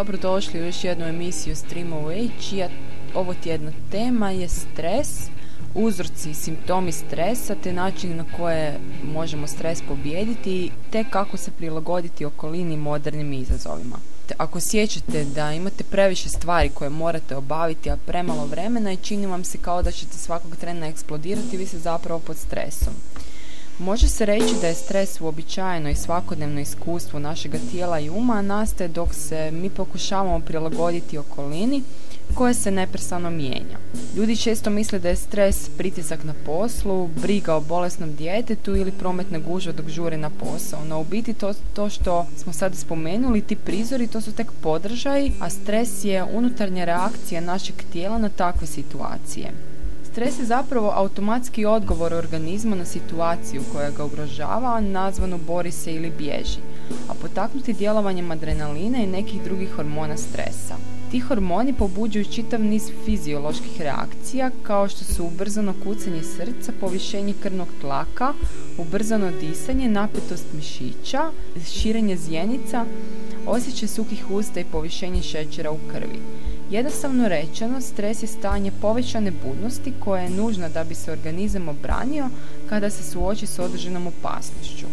Dobrodošli u još jednu emisiju Stream Away, čija ovo tjedna tema je stres, uzroci i simptomi stresa, te način na koje možemo stres pobijediti, te kako se prilagoditi okolini modernim izazovima. Te ako sjećate da imate previše stvari koje morate obaviti, a premalo vremena i čini vam se kao da ćete svakog trena eksplodirati, vi ste zapravo pod stresom. Može se reći da je stres uobičajeno i svakodnevno iskustvo našega tijela i uma, nastaje dok se mi pokušavamo prilagoditi okolini koje se neprestano mijenja. Ljudi često misle da je stres pritisak na poslu, briga o bolesnom djetetu ili prometna gužva dok žure na posao. No u biti to, to što smo sada spomenuli, ti prizori, to su tek podržaj, a stres je unutarnja reakcija našeg tijela na takve situacije. Stres je zapravo automatski odgovor organizma na situaciju koja ga ugrožava, nazvano bori se ili bježi, a potaknuti djelovanjem adrenalina i nekih drugih hormona stresa. Ti hormoni pobuđuju čitav niz fizioloških reakcija kao što su ubrzano kucanje srca, povišenje krvnog tlaka, ubrzano disanje, napetost mišića, širenje zjenica, osjećaj suhih usta i povišenje šećera u krvi. Jednostavno rečeno, stres je stanje povećane budnosti koja je nužna da bi se organizam obranio kada se suoči s određenom opasnošću.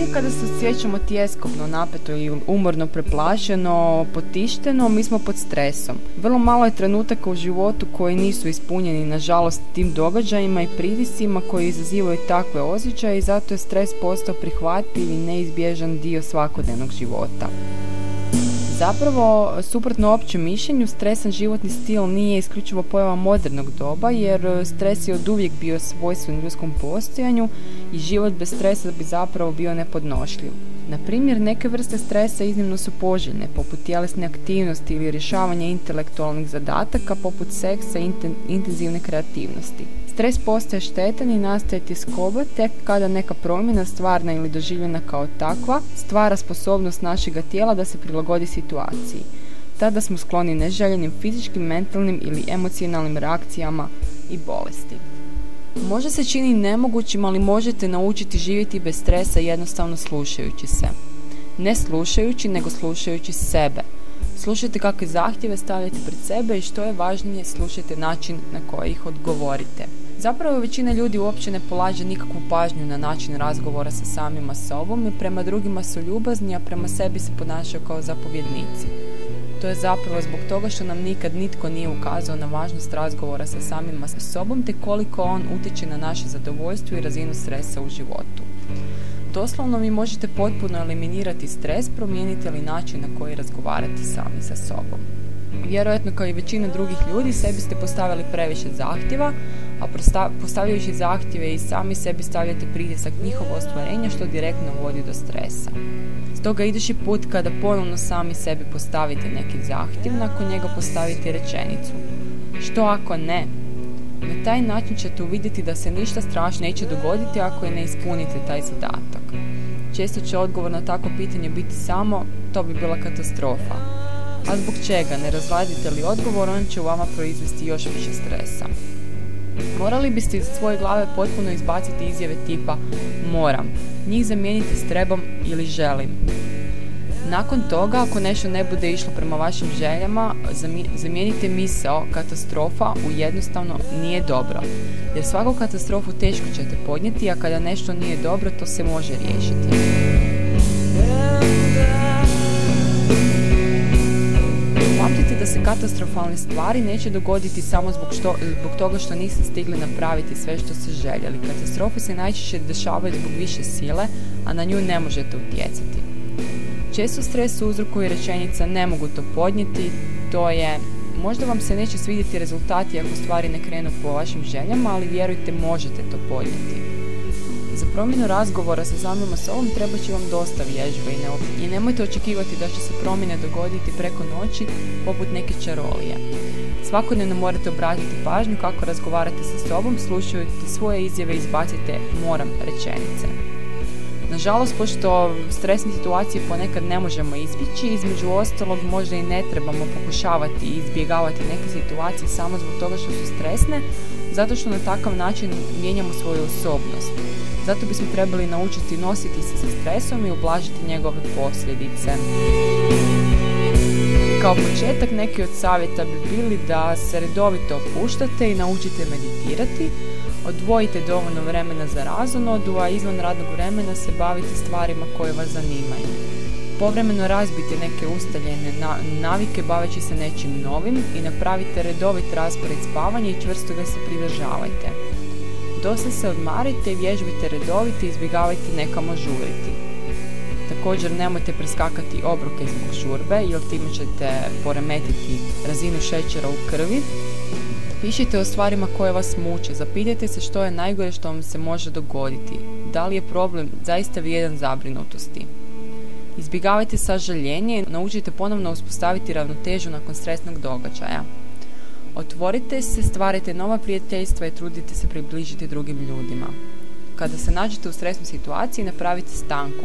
Uvijek kada se osjećamo tjeskobno, napeto i umorno preplašeno, potišteno, mi smo pod stresom. Vrlo malo je trenutaka u životu koji nisu ispunjeni, nažalost, tim događajima i pritisima koji izazivaju takve osjećaje i zato je stres postao prihvatljiv i neizbježan dio svakodnevnog života. Zapravo, suprotno općem mišljenju, stresan životni stil nije isključivo pojava modernog doba, jer stres je od uvijek bio svojstven ljudskom postojanju i život bez stresa bi zapravo bio nepodnošljiv. Na primjer, neke vrste stresa iznimno su poželjne, poput tjelesne aktivnosti ili rješavanja intelektualnih zadataka, poput seksa i intenzivne kreativnosti. Stres postaje štetan i nastaje tjeskoba tek kada neka promjena stvarna ili doživljena kao takva stvara sposobnost našega tijela da se prilagodi situaciji. Tada smo skloni neželjenim fizičkim, mentalnim ili emocionalnim reakcijama i bolesti. Možda se čini nemogućim, ali možete naučiti živjeti bez stresa jednostavno slušajući se. Ne slušajući, nego slušajući sebe. Slušajte kakve zahtjeve stavljate pred sebe i što je važnije, slušajte način na koji ih odgovorite. Zapravo većina ljudi uopće ne polaže nikakvu pažnju na način razgovora sa samima sobom i prema drugima su ljubazni, a prema sebi se ponašaju kao zapovjednici. To je zapravo zbog toga što nam nikad nitko nije ukazao na važnost razgovora sa samima sa sobom te koliko on utječe na naše zadovoljstvo i razinu stresa u životu. Doslovno vi možete potpuno eliminirati stres, promijenite li način na koji razgovarate sami sa sobom. Vjerojatno kao i većina drugih ljudi sebi ste postavili previše zahtjeva, a postavljajući zahtjeve i sami sebi stavljate pritisak njihovo ostvarenja što direktno vodi do stresa. Stoga idući put kada ponovno sami sebi postavite neki zahtjev, nakon njega postavite rečenicu. Što ako ne? Na taj način ćete uvidjeti da se ništa strašno neće dogoditi ako je ne ispunite taj zadatak. Često će odgovor na takvo pitanje biti samo to bi bila katastrofa. A zbog čega? Ne razvadite li odgovor, on će u vama proizvesti još više stresa. Morali biste iz svoje glave potpuno izbaciti izjave tipa moram. Njih zamijenite s trebom ili želim. Nakon toga, ako nešto ne bude išlo prema vašim željama, zamijenite misao katastrofa u jednostavno nije dobro. Jer svaku katastrofu teško ćete podnijeti, a kada nešto nije dobro, to se može riješiti. Pamtite da se katastrofalne stvari neće dogoditi samo zbog, što, zbog toga što niste stigli napraviti sve što ste željeli. Katastrofe se najčešće dešavaju zbog više sile, a na nju ne možete utjecati. Često stres uzrokuje rečenica ne mogu to podnijeti, to je možda vam se neće svidjeti rezultati ako stvari ne krenu po vašim željama, ali vjerujte možete to podnijeti. Za promjenu razgovora sa samima sobom treba će vam dosta vježbe i, nemojte očekivati da će se promjene dogoditi preko noći poput neke čarolije. Svakodnevno morate obratiti pažnju kako razgovarate sa sobom, slušajući svoje izjave i izbacite moram rečenice. Nažalost, pošto stresne situacije ponekad ne možemo izbjeći, između ostalog možda i ne trebamo pokušavati i izbjegavati neke situacije samo zbog toga što su stresne, zato što na takav način mijenjamo svoju osobnost. Zato bismo trebali naučiti nositi se sa stresom i ublažiti njegove posljedice. Kao početak neki od savjeta bi bili da se redovito opuštate i naučite meditirati, odvojite dovoljno vremena za razonodu, a izvan radnog vremena se bavite stvarima koje vas zanimaju. Povremeno razbite neke ustaljene navike baveći se nečim novim i napravite redovit raspored spavanja i čvrsto ga se pridržavajte. Dosta se odmarite, vježbite redovite i izbjegavajte nekamo žuriti. Također nemojte preskakati obroke zbog žurbe jer time ćete poremetiti razinu šećera u krvi. Pišite o stvarima koje vas muče, zapitajte se što je najgore što vam se može dogoditi. Da li je problem zaista vrijedan zabrinutosti? Izbjegavajte sažaljenje i naučite ponovno uspostaviti ravnotežu nakon stresnog događaja. Otvorite se, stvarite nova prijateljstva i trudite se približiti drugim ljudima. Kada se nađete u stresnoj situaciji, napravite stanku.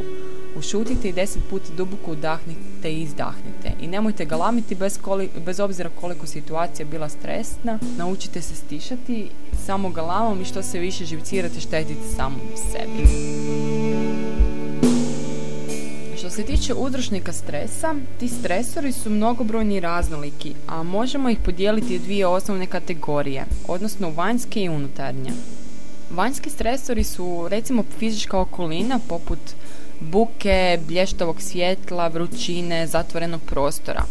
Ušutite i deset puta duboko udahnite i izdahnite. I nemojte galamiti bez, bez obzira koliko situacija bila stresna. Naučite se stišati samo galamom i što se više živcirate štetite samom sebi. Što se tiče udružnika stresa, ti stresori su mnogobrojni i raznoliki, a možemo ih podijeliti u dvije osnovne kategorije, odnosno vanjske i unutarnje. Vanjski stresori su recimo fizička okolina poput buke, blještavog svjetla, vrućine, zatvorenog prostora.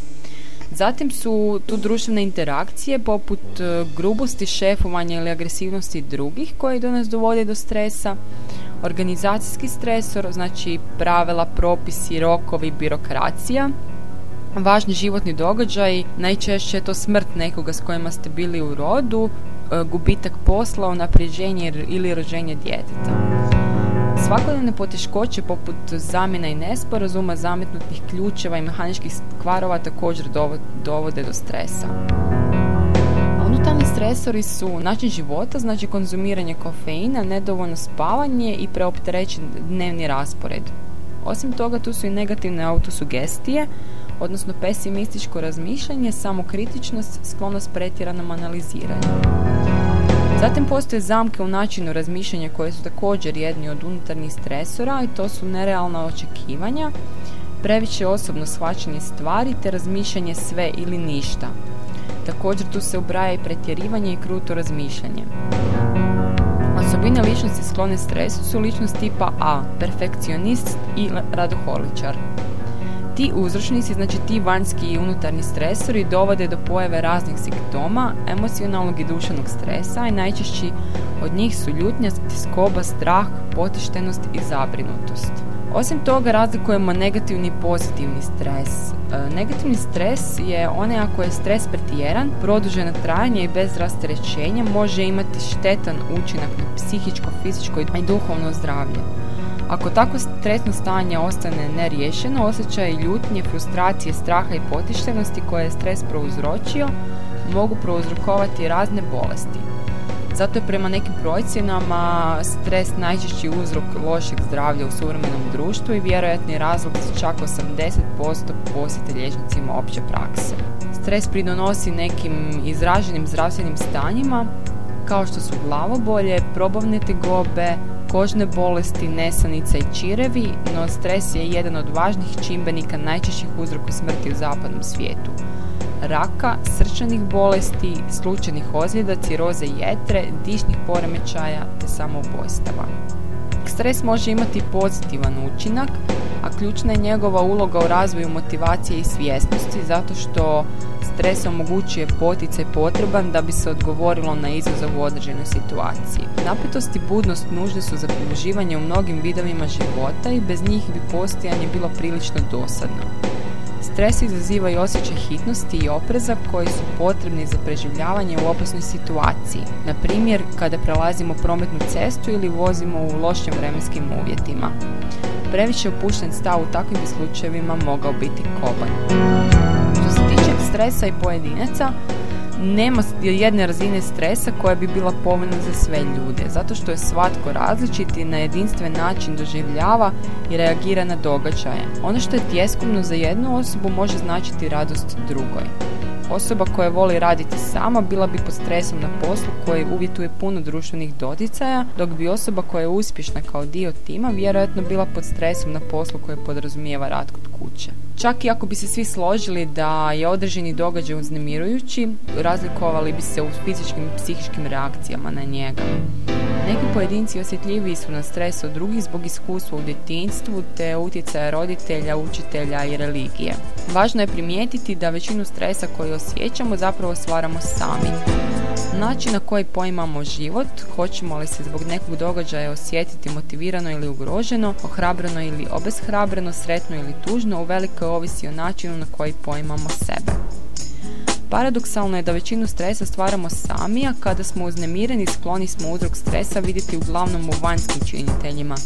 Zatim su tu društvene interakcije poput e, grubosti šefovanja ili agresivnosti drugih koje do nas dovode do stresa, organizacijski stresor, znači pravila, propisi, rokovi, birokracija, važni životni događaj, najčešće je to smrt nekoga s kojima ste bili u rodu, e, gubitak posla, unapređenje ili rođenje djeteta. Svakodnevne poteškoće poput zamjena i nesporazuma, zametnutih ključeva i mehaničkih kvarova također dovode do stresa. Unutarnji stresori su način života, znači konzumiranje kofeina, nedovoljno spavanje i preopterećen dnevni raspored. Osim toga, tu su i negativne autosugestije, odnosno pesimističko razmišljanje, samokritičnost, sklonost pretjeranom analiziranju. Zatim postoje zamke u načinu razmišljanja koje su također jedni od unutarnjih stresora i to su nerealna očekivanja, previše osobno shvaćanje stvari te razmišljanje sve ili ništa. Također tu se ubraja i pretjerivanje i kruto razmišljanje. Osobine ličnosti sklone stresu su ličnost tipa A, perfekcionist i radoholičar. Ti uzročnici, znači ti vanjski i unutarnji stresori dovode do pojave raznih simptoma, emocionalnog i duševnog stresa i najčešći od njih su ljutnja, skoba, strah, potištenost i zabrinutost. Osim toga razlikujemo negativni i pozitivni stres. E, negativni stres je onaj ako je stres pretjeran, produženo trajanje i bez rasterećenja može imati štetan učinak na psihičko, fizičko i duhovno zdravlje. Ako tako stresno stanje ostane neriješeno, osjećaj ljutnje, frustracije, straha i potištenosti koje je stres prouzročio mogu prouzrokovati razne bolesti. Zato je prema nekim procjenama stres najčešći uzrok lošeg zdravlja u suvremenom društvu i vjerojatni razlog za čak 80% posjete liječnicima opće prakse. Stres pridonosi nekim izraženim zdravstvenim stanjima kao što su glavobolje, probavne tegobe, kožne bolesti, nesanica i čirevi, no stres je jedan od važnih čimbenika najčešćih uzroka smrti u zapadnom svijetu. Raka, srčanih bolesti, slučajnih ozljeda, ciroze jetre, dišnih poremećaja te samoubojstava. Stres može imati pozitivan učinak, a ključna je njegova uloga u razvoju motivacije i svjesnosti zato što stres omogućuje poticaj potreban da bi se odgovorilo na izazov u određenoj situaciji. Napetost i budnost nužne su za preživanje u mnogim vidovima života i bez njih bi postojanje bilo prilično dosadno. Stres izaziva i osjećaj hitnosti i opreza koji su potrebni za preživljavanje u opasnoj situaciji. Na primjer, kada prelazimo prometnu cestu ili vozimo u lošim vremenskim uvjetima. Previše opušten stav u takvim slučajevima mogao biti koban. Stresa i pojedinaca, nema jedne razine stresa koja bi bila povoljna za sve ljude, zato što je svatko različit i na jedinstven način doživljava i reagira na događaje. Ono što je tjeskovno za jednu osobu može značiti radost drugoj. Osoba koja voli raditi sama bila bi pod stresom na poslu koji uvjetuje puno društvenih doticaja, dok bi osoba koja je uspješna kao dio tima vjerojatno bila pod stresom na poslu koji podrazumijeva rad kod kuće. Čak i ako bi se svi složili da je određeni događaj uznemirujući, razlikovali bi se u fizičkim i psihičkim reakcijama na njega. Neki pojedinci osjetljiviji su na stres od drugih zbog iskustva u djetinstvu te utjecaja roditelja, učitelja i religije. Važno je primijetiti da većinu stresa koji osjećamo zapravo stvaramo sami. Način na koji poimamo život, hoćemo li se zbog nekog događaja osjetiti motivirano ili ugroženo, ohrabreno ili obeshrabreno, sretno ili tužno, uvelike ovisi o načinu na koji poimamo sebe. Paradoksalno je da većinu stresa stvaramo sami, a kada smo uznemireni skloni smo uzrok stresa vidjeti uglavnom u vanjskim činiteljima.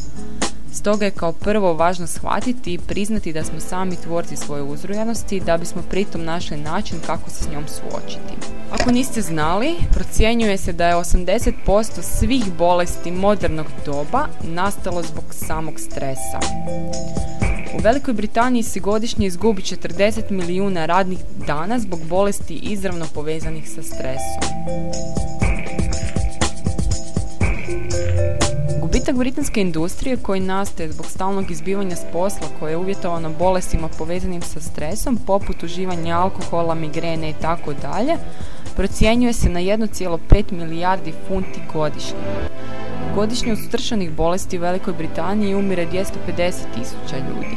Stoga je kao prvo važno shvatiti i priznati da smo sami tvorci svoje uzrojanosti da bismo pritom našli način kako se s njom suočiti. Ako niste znali, procjenjuje se da je 80% svih bolesti modernog doba nastalo zbog samog stresa. U Velikoj Britaniji se godišnje izgubi 40 milijuna radnih dana zbog bolesti izravno povezanih sa stresom. Gubitak britanske industrije koji nastaje zbog stalnog izbivanja s posla koje je uvjetovano bolestima povezanim sa stresom, poput uživanja alkohola, migrene i tako dalje, procjenjuje se na 1,5 milijardi funti godišnje. Godišnje od stršanih bolesti u Velikoj Britaniji umire 250 tisuća ljudi.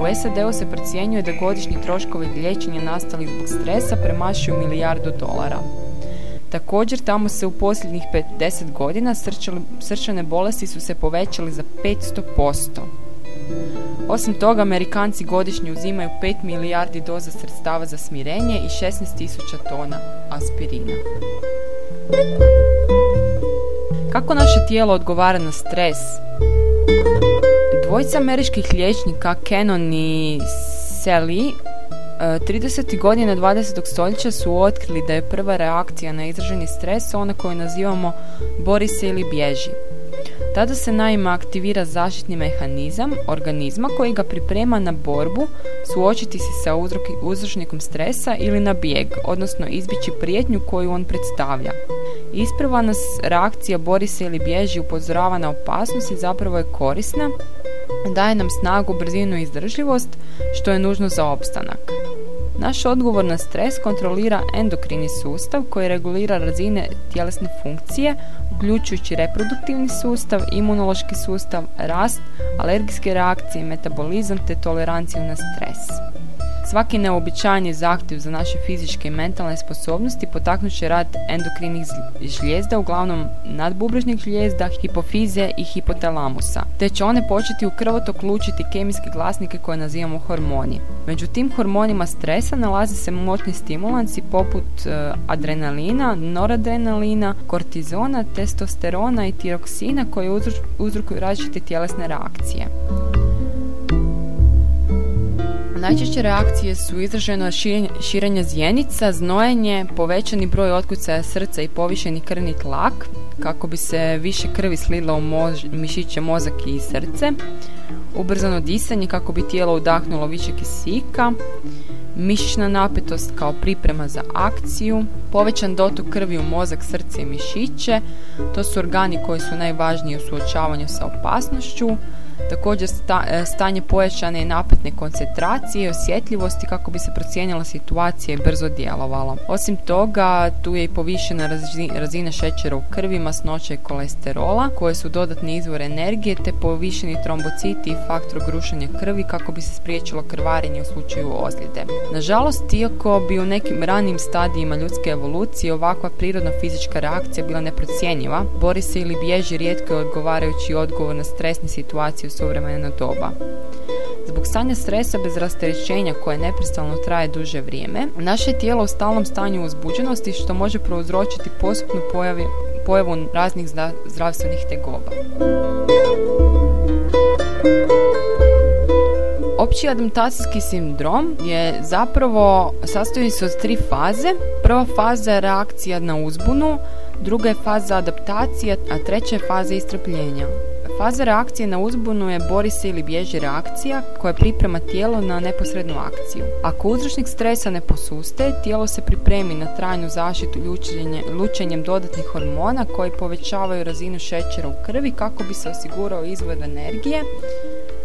U SAD-u se procjenjuje da godišnji troškovi liječenja nastali zbog stresa premašuju milijardu dolara. Također tamo se u posljednjih 50 godina srčane bolesti su se povećali za 500%. Osim toga, Amerikanci godišnje uzimaju 5 milijardi doza sredstava za smirenje i 16 tisuća tona aspirina. Kako naše tijelo odgovara na stres? Dvojica američkih liječnika, Canon i Sally, 30. godina 20. stoljeća su otkrili da je prva reakcija na izraženi stres ona koju nazivamo bori se ili bježi. Tada se naime aktivira zaštitni mehanizam organizma koji ga priprema na borbu, suočiti se sa uzročnikom stresa ili na bijeg, odnosno izbići prijetnju koju on predstavlja. Isprva nas reakcija bori se ili bježi upozorava na opasnost i zapravo je korisna, daje nam snagu, brzinu i izdržljivost, što je nužno za opstanak. Naš odgovor na stres kontrolira endokrini sustav koji regulira razine tjelesne funkcije, uključujući reproduktivni sustav, imunološki sustav, rast, alergijske reakcije, metabolizam te toleranciju na stres. Svaki neobičajni zahtjev za naše fizičke i mentalne sposobnosti potaknut će rad endokrinih žlijezda, uglavnom nadbubrežnih žlijezda, hipofize i hipotalamusa, te će one početi u krvotok lučiti kemijske glasnike koje nazivamo hormoni. Među tim hormonima stresa nalazi se moćni stimulansi poput e, adrenalina, noradrenalina, kortizona, testosterona i tiroksina koji uzrokuju različite tjelesne reakcije. Najčešće reakcije su izraženo širenje zjenica, znojenje, povećani broj otkucaja srca i povišeni krvni tlak, kako bi se više krvi slila u mož, mišiće, mozak i srce, ubrzano disanje kako bi tijelo udahnulo više kisika, mišićna napetost kao priprema za akciju, povećan dotok krvi u mozak, srce i mišiće, to su organi koji su najvažniji u suočavanju sa opasnošću, Također e, stanje pojačane i napetne koncentracije i osjetljivosti kako bi se procijenila situacija i brzo djelovalo. Osim toga, tu je i povišena razina šećera u krvi, masnoća i kolesterola, koje su dodatni izvor energije, te povišeni trombociti i faktor grušanja krvi kako bi se spriječilo krvarenje u slučaju ozljede. Nažalost, iako bi u nekim ranim stadijima ljudske evolucije ovakva prirodna fizička reakcija bila neprocjenjiva, bori se ili bježi rijetko odgovarajući odgovor na stresne situacije suvremeno doba. Zbog stanja stresa bez rasterećenja koje neprestano traje duže vrijeme, naše je tijelo u stalnom stanju uzbuđenosti što može prouzročiti posebnu pojavi, pojavu raznih zdravstvenih tegoba. Opći adaptacijski sindrom je zapravo sastoji se od tri faze. Prva faza je reakcija na uzbunu, druga je faza adaptacije, a treća je faza istrpljenja. Faza reakcije na uzbunu je bori se ili bježi reakcija koja priprema tijelo na neposrednu akciju. Ako uzročnik stresa ne posuste, tijelo se pripremi na trajnu zaštitu lučenjem dodatnih hormona koji povećavaju razinu šećera u krvi kako bi se osigurao izvor energije,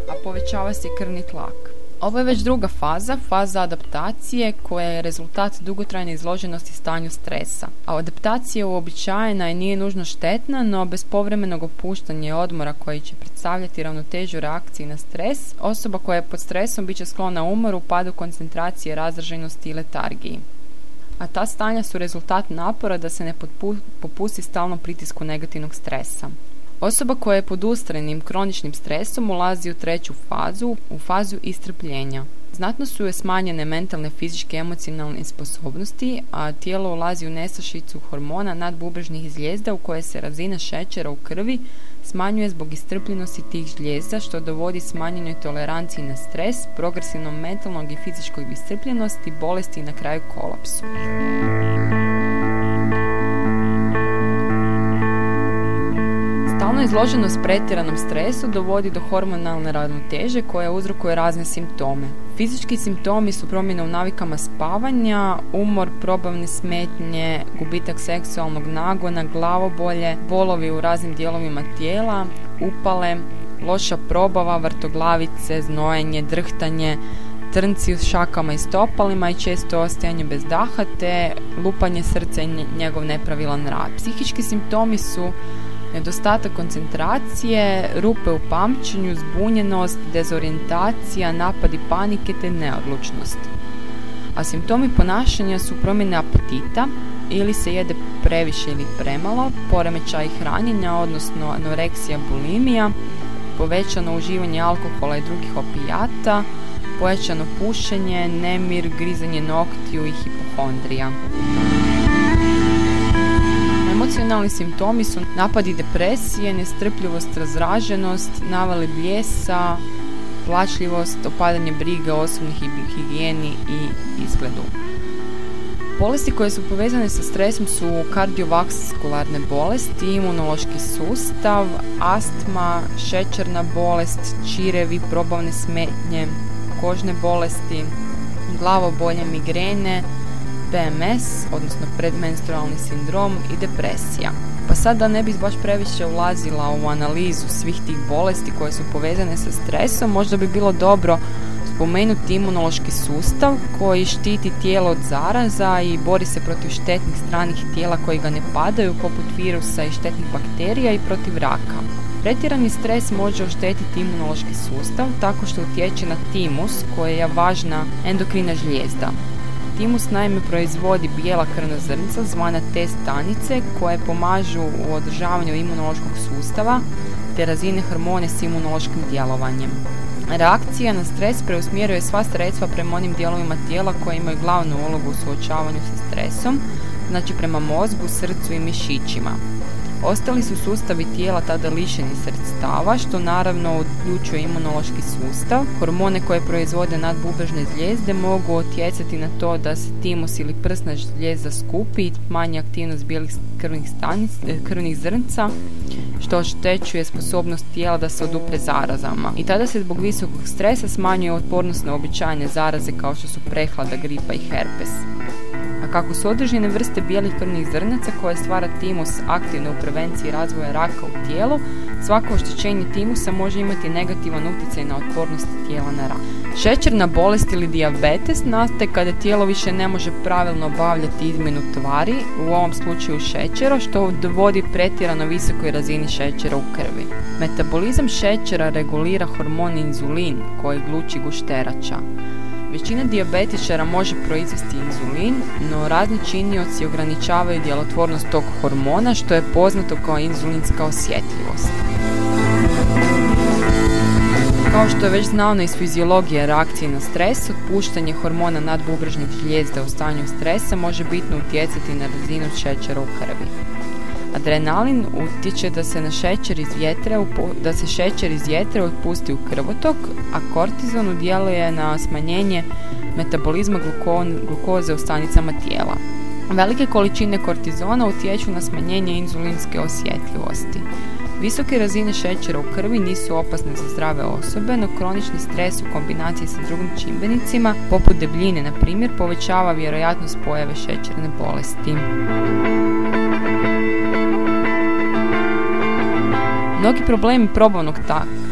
a povećava se krvni tlak. Ovo je već druga faza, faza adaptacije koja je rezultat dugotrajne izloženosti stanju stresa. A adaptacija uobičajena i nije nužno štetna, no bez povremenog opuštanja i odmora koji će predstavljati ravnotežu reakciji na stres, osoba koja je pod stresom bit će sklona umoru, padu koncentracije, razraženosti i letargiji. A ta stanja su rezultat napora da se ne popusti stalnom pritisku negativnog stresa. Osoba koja je pod ustrajnim kroničnim stresom ulazi u treću fazu, u fazu istrpljenja. Znatno su je smanjene mentalne, fizičke, emocionalne sposobnosti, a tijelo ulazi u nesašicu hormona nadbubrežnih zvijezda u koje se razina šećera u krvi smanjuje zbog istrpljenosti tih žljezda što dovodi smanjenoj toleranciji na stres, progresivnom mentalnog i fizičkoj iscrpljenosti, bolesti i na kraju kolapsu. Stalna izloženost pretjeranom stresu dovodi do hormonalne ravnoteže koja uzrokuje razne simptome. Fizički simptomi su promjene u navikama spavanja, umor, probavne smetnje, gubitak seksualnog nagona, glavobolje, bolovi u raznim dijelovima tijela, upale, loša probava, vrtoglavice, znojenje, drhtanje, trnci u šakama i stopalima i često ostajanje bez daha te lupanje srca i njegov nepravilan rad. Psihički simptomi su nedostatak koncentracije, rupe u pamćenju, zbunjenost, dezorijentacija, napadi panike te neodlučnost. A simptomi ponašanja su promjene apetita, ili se jede previše ili premalo, poremećaj hranjenja, odnosno anoreksija, bulimija, povećano uživanje alkohola i drugih opijata, pojačano pušenje, nemir, grizanje noktiju i hipohondrija. Emocionalni simptomi su napadi depresije, nestrpljivost, razraženost, navali bijesa, plačljivost, opadanje brige osobnih higijeni i izgledu. Bolesti koje su povezane sa stresom su kardiovaskularne bolesti, imunološki sustav, astma, šećerna bolest, čirevi, probavne smetnje, kožne bolesti, glavobolje, migrene, PMS, odnosno predmenstrualni sindrom i depresija. Pa sad da ne bih baš previše ulazila u analizu svih tih bolesti koje su povezane sa stresom, možda bi bilo dobro spomenuti imunološki sustav koji štiti tijelo od zaraza i bori se protiv štetnih stranih tijela koji ga ne padaju poput virusa i štetnih bakterija i protiv raka. Pretjerani stres može oštetiti imunološki sustav tako što utječe na timus koja je važna endokrina žlijezda. Timus naime proizvodi bijela krvna zrnca zvana T stanice koje pomažu u održavanju imunološkog sustava te razine hormone s imunološkim djelovanjem. Reakcija na stres preusmjeruje sva sredstva prema onim dijelovima tijela koje imaju glavnu ulogu u suočavanju sa stresom, znači prema mozgu, srcu i mišićima. Ostali su sustavi tijela tada lišeni sredstava, što naravno uključuje imunološki sustav. Hormone koje proizvode nadbubežne zvijezde mogu utjecati na to da se timus ili prsna žljezda skupi i manje aktivnost bijelih krvnih, stanic, krvnih zrnca, što oštećuje sposobnost tijela da se odupre zarazama. I tada se zbog visokog stresa smanjuje otpornost na običajne zaraze kao što su prehlada, gripa i herpes A kako su određene vrste bijelih krvnih zrnaca koje stvara timus aktivne u prevenciji razvoja raka u tijelu, svako oštećenje timusa može imati negativan utjecaj na otpornost tijela na rak. Šećerna bolest ili dijabetes nastaje kada tijelo više ne može pravilno obavljati izmjenu tvari, u ovom slučaju šećera, što dovodi pretjerano visokoj razini šećera u krvi. Metabolizam šećera regulira hormon inzulin koji gluči gušterača. Većina dijabetičara može proizvesti inzulin, no razni činioci ograničavaju djelotvornost tog hormona što je poznato kao inzulinska osjetljivost. Kao što je već znano iz fiziologije reakcije na stres, otpuštanje hormona nadbubrežnih žlijezda u stanju stresa može bitno utjecati na razinu šećera u krvi. Adrenalin utječe da se na šećer iz jetre, da se šećer iz jetre otpusti u krvotok, a kortizon djeluje na smanjenje metabolizma glukoze u stanicama tijela. Velike količine kortizona utječu na smanjenje inzulinske osjetljivosti. Visoke razine šećera u krvi nisu opasne za zdrave osobe, no kronični stres u kombinaciji sa drugim čimbenicima, poput debljine na primjer, povećava vjerojatnost pojave šećerne bolesti. Mnogi problemi probavnog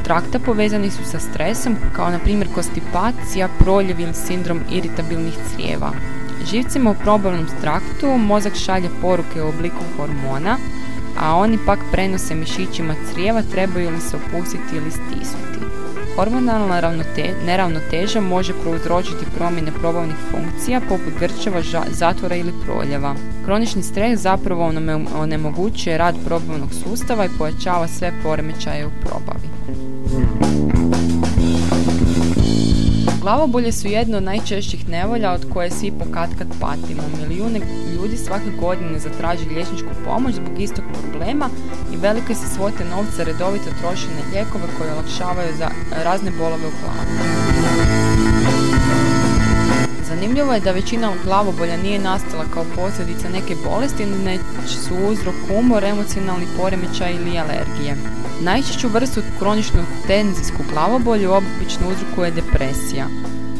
trakta povezani su sa stresom, kao na primjer kostipacija, proljev sindrom iritabilnih crijeva. Živcima u probavnom traktu mozak šalje poruke u obliku hormona, a oni pak prenose mišićima crijeva trebaju li se opustiti ili stisnuti. Hormonalna neravnoteža može prouzročiti promjene probavnih funkcija poput grčeva, zatvora ili proljeva. Kronični stres zapravo onemogućuje rad probavnog sustava i pojačava sve poremećaje u probavi. Glavobolje su jedno od najčešćih nevolja od koje svi pokatkad patimo. Milijune ljudi svake godine zatraži liječničku pomoć zbog istog problema i velike se svote novca redovito troše na lijekove koje olakšavaju za razne bolove u glavi. Zanimljivo je da većina glavobolja nije nastala kao posljedica neke bolesti, ne su uzrok umor, emocionalni poremećaj ili alergije. Najčešću vrstu kroničnu tenzijsku glavobolju obično uzrokuje depresija.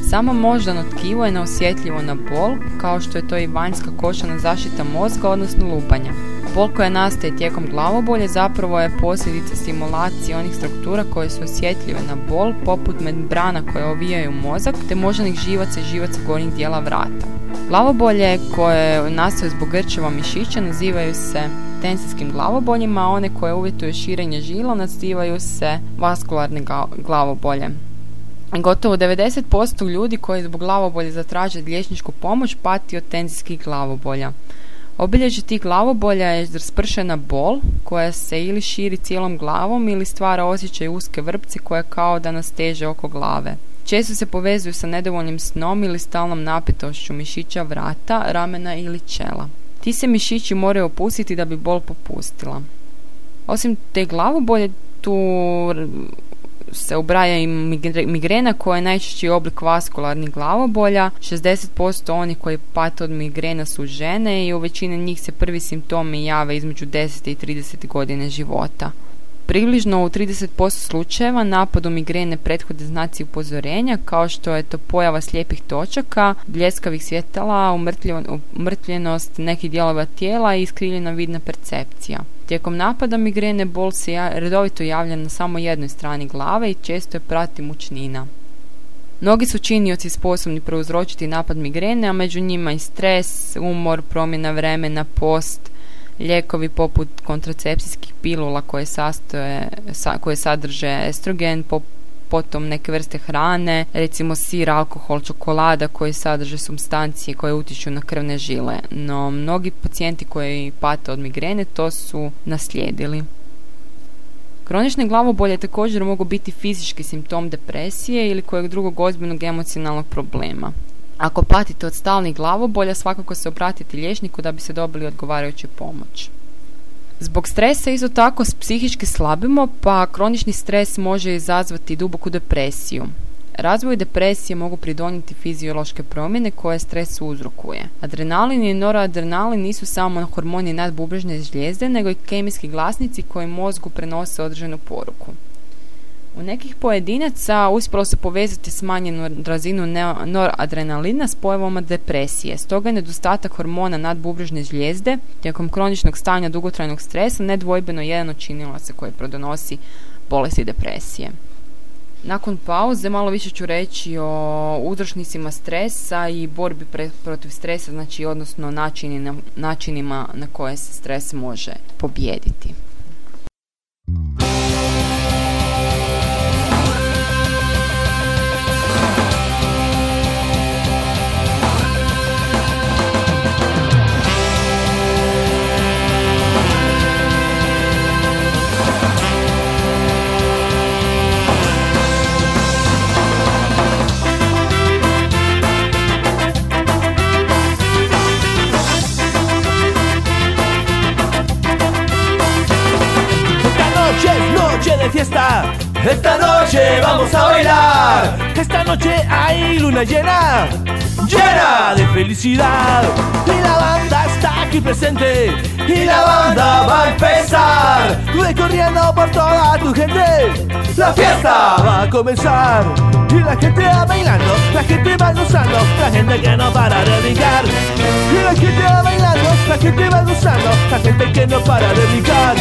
Samo moždano tkivo je neosjetljivo na bol, kao što je to i vanjska košana zaštita mozga, odnosno lupanja. Bol koja nastaje tijekom glavobolje zapravo je posljedica stimulacije onih struktura koje su osjetljive na bol, poput membrana koje ovijaju mozak, te moždanih živaca i živaca gornjih dijela vrata. Glavobolje koje nastaju zbog grčeva mišića nazivaju se tensijskim glavoboljima, a one koje uvjetuju širenje žila nazivaju se vaskularne glavobolje. Gotovo 90% ljudi koji zbog glavobolje zatraže liječničku pomoć pati od tenzijskih glavobolja. Obilježje tih glavobolja je raspršena bol koja se ili širi cijelom glavom ili stvara osjećaj uske vrpci koja kao da nas teže oko glave. Često se povezuju sa nedovoljnim snom ili stalnom napetošću mišića vrata, ramena ili čela. Ti se mišići moraju opustiti da bi bol popustila. Osim te glavobolje, tu se ubraja i migrena koja je najčešći oblik vaskularnih glavobolja. 60% onih koji pate od migrena su žene i u većini njih se prvi simptomi jave između 10 i 30 godine života. Približno u 30% slučajeva napadu migrene prethode znaci upozorenja kao što je to pojava slijepih točaka, bljeskavih svjetala, umrtljenost nekih dijelova tijela i iskrivljena vidna percepcija. Tijekom napada migrene bol se redovito javlja na samo jednoj strani glave i često je prati mučnina. Mnogi su činioci sposobni prouzročiti napad migrene, a među njima i stres, umor, promjena vremena, post, lijekovi poput kontracepcijskih pilula koje, sastoje, koje sadrže estrogen, potom neke vrste hrane, recimo sir, alkohol, čokolada koji sadrže substancije koje utječu na krvne žile. No, mnogi pacijenti koji pate od migrene to su naslijedili. Kronične glavobolje također mogu biti fizički simptom depresije ili kojeg drugog ozbiljnog emocionalnog problema. Ako patite od stalnih glavobolja, svakako se obratite liječniku da bi se dobili odgovarajuću pomoć. Zbog stresa isto tako psihički slabimo, pa kronični stres može izazvati duboku depresiju. Razvoju depresije mogu pridonijeti fiziološke promjene koje stres uzrokuje. Adrenalin i noradrenalin nisu samo hormoni nadbubrežne žlijezde, nego i kemijski glasnici koji mozgu prenose određenu poruku. U nekih pojedinaca uspjelo se povezati smanjenu razinu noradrenalina s pojavama depresije. Stoga je nedostatak hormona nadbubrežne žlijezde tijekom kroničnog stanja dugotrajnog stresa nedvojbeno jedan od činilaca koji prodonosi bolesti depresije. Nakon pauze malo više ću reći o uzročnicima stresa i borbi protiv stresa, znači odnosno načinima na koje se stres može pobijediti. Esta noche hay luna llena, llena de felicidad. Y la banda está aquí presente. Y la banda va a empezar. Recorriendo por toda tu gente. La fiesta va a comenzar. Y la gente va bailando, la gente va gozando, la gente que no para de brincar. Y la gente va bailando, la gente va gozando, la gente que no para de brincar.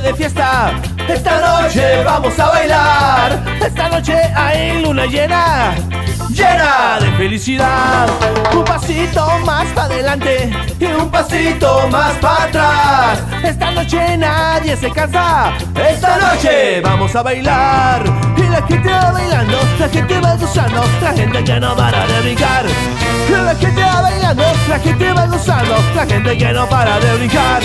De fiesta. Esta noche vamos a bailar. Esta noche hay luna llena, llena de felicidad. Un pasito más para adelante y un pasito más para atrás. Esta noche nadie se cansa. Esta noche vamos a bailar. Y la gente va bailando, la gente va gozando, la gente que no para de brincar. Y la gente va bailando, la gente va gozando, la gente que no para de brincar.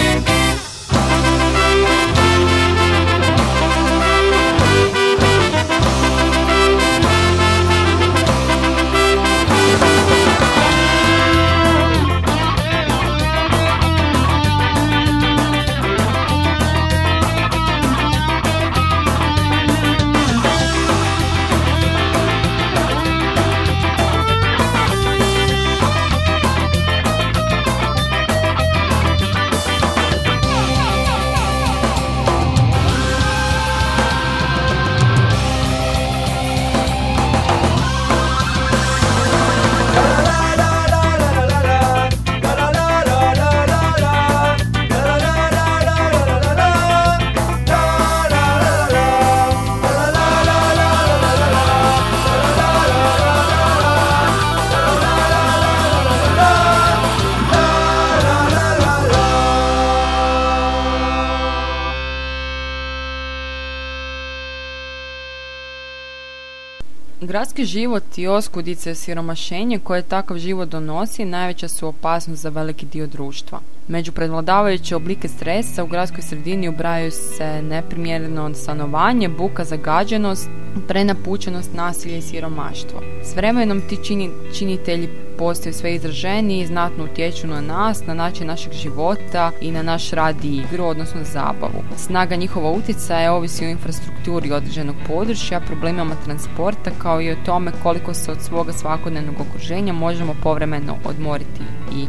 Gradski život i oskudice siromašenje koje takav život donosi najveća su opasnost za veliki dio društva. Među predvladavajuće oblike stresa u gradskoj sredini ubrajaju se neprimjereno stanovanje, buka, zagađenost, prenapučenost, nasilje i siromaštvo. S vremenom ti čini, činitelji postaju sve izraženiji i znatno utječu na nas, na način našeg života i na naš rad i igru, odnosno zabavu. Snaga njihova utjecaja ovisi o infrastrukturi određenog područja, problemama transporta kao i o tome koliko se od svoga svakodnevnog okruženja možemo povremeno odmoriti i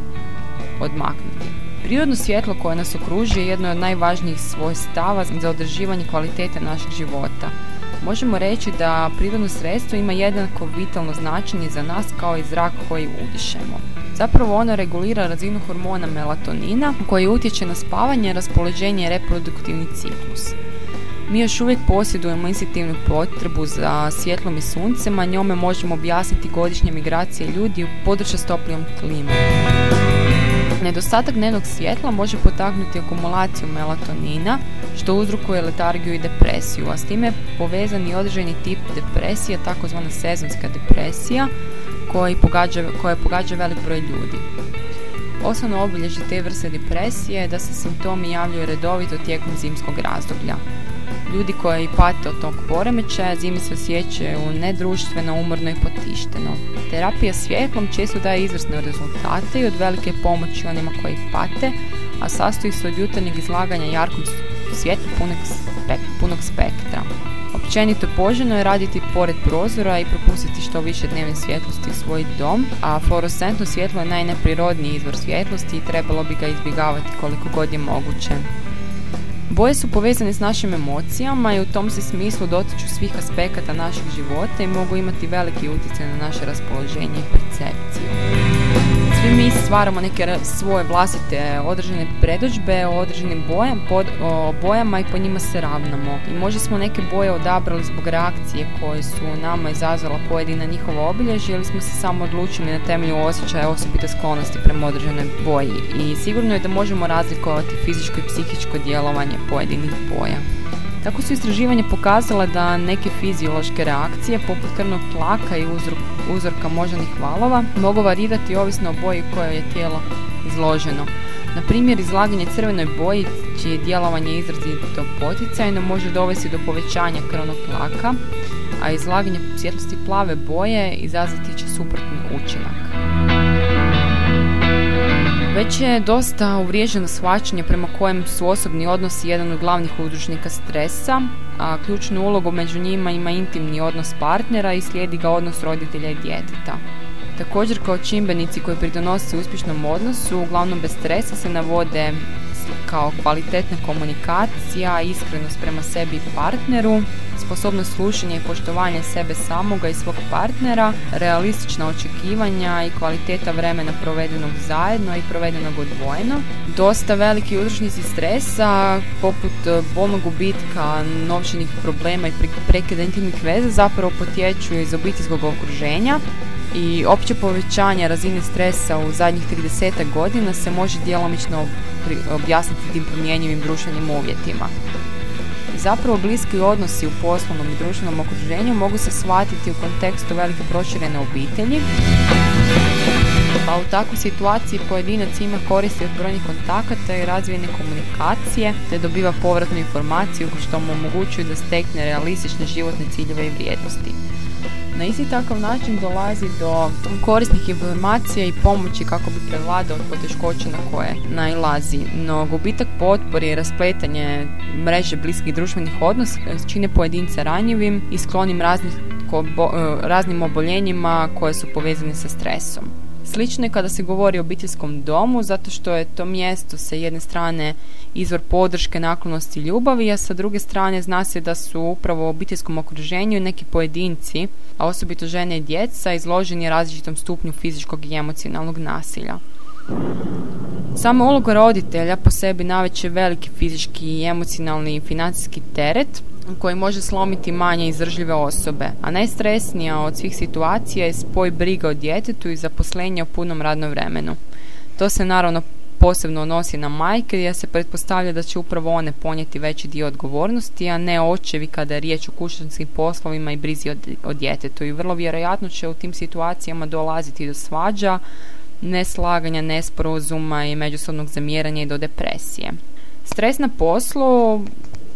odmaknuti. Prirodno svjetlo koje nas okružuje je jedno od najvažnijih svojstava za održivanje kvalitete našeg života. Možemo reći da prirodno sredstvo ima jednako vitalno značenje za nas kao i zrak koji udišemo. Zapravo ono regulira razinu hormona melatonina koji utječe na spavanje, raspoloženje i reproduktivni ciklus. Mi još uvijek posjedujemo instinktivnu potrebu za svjetlom i suncem, a njome možemo objasniti godišnje migracije ljudi u području s toplijom klimom. Nedostatak dnevnog svjetla može potaknuti akumulaciju melatonina, što uzrokuje letargiju i depresiju, a s time je povezan i određeni tip depresije, takozvana sezonska depresija, koji pogađa, koja pogađa velik broj ljudi. Osnovno obilježje te vrste depresije je da se simptomi javljaju redovito tijekom zimskog razdoblja. Ljudi koji pate od tog poremećaja zimi se osjećaju nedruštveno, umorno i potišteno. Terapija svjetlom često daje izvrsne rezultate i od velike pomoći onima koji pate, a sastoji se od jutarnjeg izlaganja jarkom svijetla punog, punog spektra. Općenito poželjno je raditi pored prozora i propustiti što više dnevne svjetlosti u svoj dom, a fluorescentno svjetlo je najneprirodniji izvor svjetlosti i trebalo bi ga izbjegavati koliko god je moguće. Boje su povezane s našim emocijama i u tom se smislu dotiču svih aspekata našeg života i mogu imati veliki utjecaj na naše raspoloženje i percepciju svi mi stvaramo neke svoje vlastite određene predođbe o određenim bojam, pod, o bojama i po njima se ravnamo. I možda smo neke boje odabrali zbog reakcije koje su nama izazvala pojedina njihova obilježja ili smo se samo odlučili na temelju osjećaja osobite sklonosti prema određenoj boji. I sigurno je da možemo razlikovati fizičko i psihičko djelovanje pojedinih boja. Tako su istraživanja pokazala da neke fiziološke reakcije poput krvnog tlaka i uzorka moždanih valova mogu varirati ovisno o boji koje je tijelo izloženo. Na primjer, izlaganje crvenoj boji čije djelovanje izrazito poticajno može dovesti do povećanja krvnog tlaka, a izlaganje svjetlosti plave boje izazvati će suprotni učinak. Već je dosta uvriježeno shvaćanje prema kojem su osobni odnosi jedan od glavnih udružnika stresa, a ključnu ulogu među njima ima intimni odnos partnera i slijedi ga odnos roditelja i djeteta. Također kao čimbenici koji pridonose uspješnom odnosu, uglavnom bez stresa se navode kao kvalitetna komunikacija, iskrenost prema sebi i partneru, sposobnost slušanja i poštovanja sebe samoga i svog partnera, realistična očekivanja i kvaliteta vremena provedenog zajedno i provedenog odvojeno. Dosta veliki uzročnici stresa, poput e, bolnog gubitka, novčanih problema i prekida veza zapravo potječu iz obiteljskog okruženja, i opće povećanje razine stresa u zadnjih 30 godina se može djelomično objasniti tim promjenjivim društvenim uvjetima. Zapravo bliski odnosi u poslovnom i društvenom okruženju mogu se shvatiti u kontekstu velike proširene obitelji, pa u takvoj situaciji pojedinac ima koristi od brojnih kontakata i razvijene komunikacije, te dobiva povratnu informaciju što mu omogućuje da stekne realistične životne ciljeve i vrijednosti. Na isti takav način dolazi do korisnih informacija i pomoći kako bi prevladao poteškoće na koje najlazi. No gubitak potpori i raspletanje mreže bliskih društvenih odnosa čine pojedince ranjivim i sklonim raznih, raznim oboljenjima koje su povezane sa stresom. Slično je kada se govori o obiteljskom domu, zato što je to mjesto sa jedne strane izvor podrške, naklonosti i ljubavi, a sa druge strane zna se da su upravo u obiteljskom okruženju neki pojedinci, a osobito žene i djeca, izloženi različitom stupnju fizičkog i emocionalnog nasilja. Sama uloga roditelja po sebi naveće veliki fizički emocionalni i financijski teret, koji može slomiti manje izdržljive osobe, a najstresnija od svih situacija je spoj briga o djetetu i zaposlenje u punom radnom vremenu. To se naravno posebno odnosi na majke jer se pretpostavlja da će upravo one ponijeti veći dio odgovornosti, a ne očevi kada je riječ o kućanskim poslovima i brizi o, djetetu. I vrlo vjerojatno će u tim situacijama dolaziti do svađa, neslaganja, nesporazuma i međusobnog zamjeranja i do depresije. Stres na poslu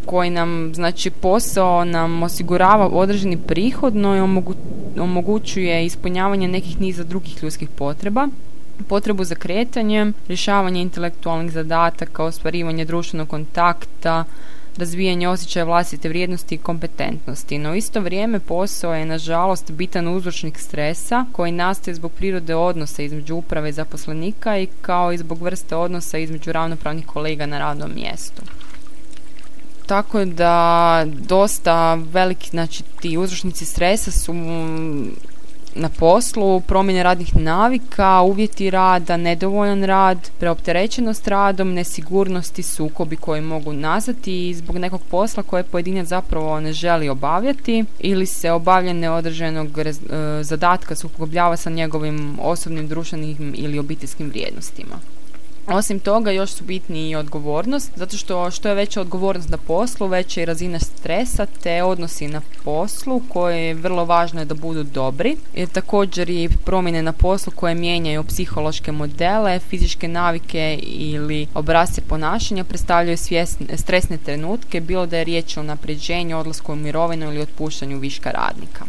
koji nam, znači posao nam osigurava određeni prihod, no i omogućuje ispunjavanje nekih niza drugih ljudskih potreba, potrebu za kretanjem, rješavanje intelektualnih zadataka, ostvarivanje društvenog kontakta, razvijanje osjećaja vlastite vrijednosti i kompetentnosti. No isto vrijeme posao je nažalost bitan uzročnik stresa koji nastaje zbog prirode odnosa između uprave i zaposlenika i kao i zbog vrste odnosa između ravnopravnih kolega na radnom mjestu. Tako da dosta veliki, znači ti uzročnici stresa su na poslu, promjene radnih navika, uvjeti rada, nedovoljan rad, preopterećenost radom, nesigurnosti, sukobi koji mogu nazvati i zbog nekog posla koje pojedinac zapravo ne želi obavljati ili se obavljanje određenog e, zadatka sukobljava sa njegovim osobnim, društvenim ili obiteljskim vrijednostima. Osim toga još su bitni i odgovornost, zato što što je veća odgovornost na poslu, veća je razina stresa te odnosi na poslu koje je vrlo važno je da budu dobri. Jer također i promjene na poslu koje mijenjaju psihološke modele, fizičke navike ili obrazce ponašanja predstavljaju svjesne, stresne trenutke, bilo da je riječ o napređenju, odlasku u mirovinu ili otpuštanju viška radnika.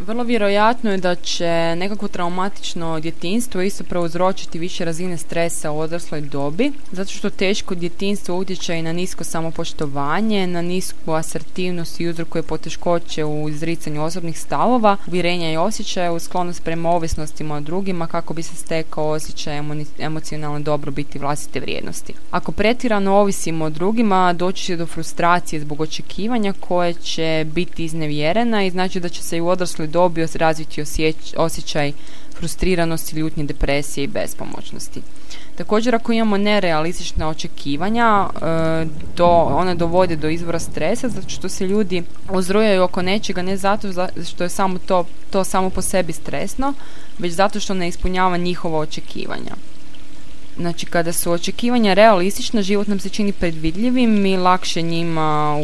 Vrlo vjerojatno je da će nekako traumatično djetinstvo isto prouzročiti više razine stresa u odrasloj dobi, zato što teško djetinstvo utječe i na nisko samopoštovanje, na nisku asertivnost i uzrokuje poteškoće u izricanju osobnih stavova, uvjerenja i osjećaja, u sklonost prema ovisnostima od drugima kako bi se stekao osjećaj emocionalne dobrobiti vlastite vrijednosti. Ako pretirano ovisimo o drugima, doći će do frustracije zbog očekivanja koje će biti iznevjerena i znači da će se i u odrasloj dobi razviti osjećaj frustriranosti, ljutnje, depresije i bespomoćnosti. Također ako imamo nerealistična očekivanja, e, do, one dovode do izvora stresa zato što se ljudi ozrujaju oko nečega ne zato što je samo to, to samo po sebi stresno, već zato što ne ispunjava njihova očekivanja. Znači, kada su očekivanja realistična, život nam se čini predvidljivim i lakše njima,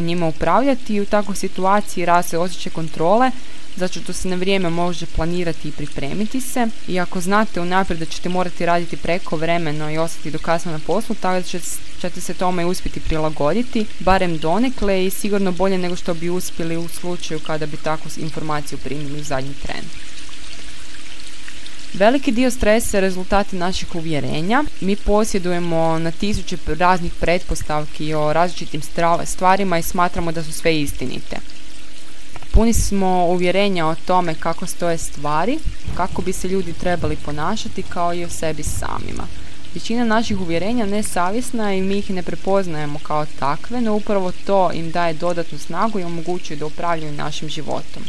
njima upravljati i u takvoj situaciji raste osjećaj kontrole, zato što se na vrijeme može planirati i pripremiti se. I ako znate unaprijed da ćete morati raditi preko vremeno i ostati do kasno na poslu, tada ćete se tome uspjeti prilagoditi, barem donekle i sigurno bolje nego što bi uspjeli u slučaju kada bi takvu informaciju primili u zadnji tren. Veliki dio stresa je rezultati naših uvjerenja. Mi posjedujemo na tisuće raznih pretpostavki o različitim stvarima i smatramo da su sve istinite. Puni smo uvjerenja o tome kako stoje stvari, kako bi se ljudi trebali ponašati kao i o sebi samima. Većina naših uvjerenja nesavjesna i mi ih ne prepoznajemo kao takve, no upravo to im daje dodatnu snagu i omogućuje da upravljaju našim životom.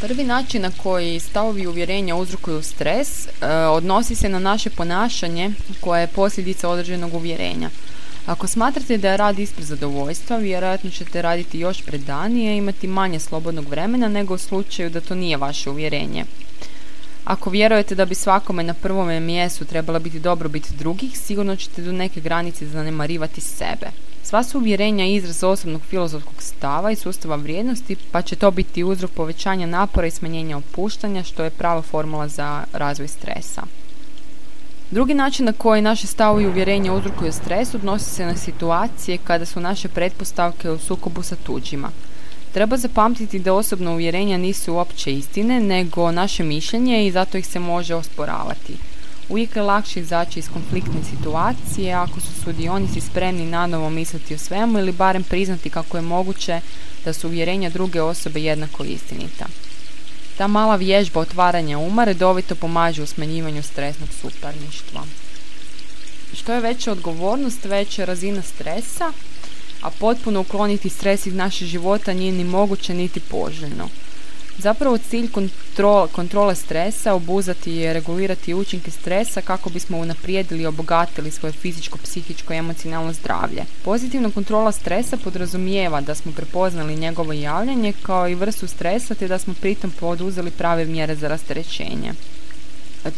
Prvi način na koji stavovi uvjerenja uzrokuju stres e, odnosi se na naše ponašanje koje je posljedica određenog uvjerenja. Ako smatrate da je rad ispred zadovoljstva, vjerojatno ćete raditi još predanije i imati manje slobodnog vremena nego u slučaju da to nije vaše uvjerenje. Ako vjerujete da bi svakome na prvome mjestu trebala biti dobrobit drugih, sigurno ćete do neke granice zanemarivati sebe. Sva su uvjerenja izraz osobnog filozofskog stava i sustava vrijednosti, pa će to biti uzrok povećanja napora i smanjenja opuštanja, što je prava formula za razvoj stresa. Drugi način na koji naše stavovi i uvjerenja uzrokuju stres odnosi se na situacije kada su naše pretpostavke u sukobu sa tuđima. Treba zapamtiti da osobna uvjerenja nisu uopće istine, nego naše mišljenje i zato ih se može osporavati. Uvijek je lakše izaći iz konfliktne situacije ako su sudionici spremni nanovo misliti o svemu ili barem priznati kako je moguće da su uvjerenja druge osobe jednako istinita. Ta mala vježba otvaranja uma redovito pomaže u smanjivanju stresnog suparništva. Što je veća odgovornost, veća razina stresa, a potpuno ukloniti stres iz našeg života nije ni moguće niti poželjno. Zapravo cilj kontrole stresa obuzati je regulirati učinke stresa kako bismo unaprijedili i obogatili svoje fizičko, psihičko i emocionalno zdravlje. Pozitivna kontrola stresa podrazumijeva da smo prepoznali njegovo javljanje kao i vrstu stresa te da smo pritom poduzeli prave mjere za rasterećenje.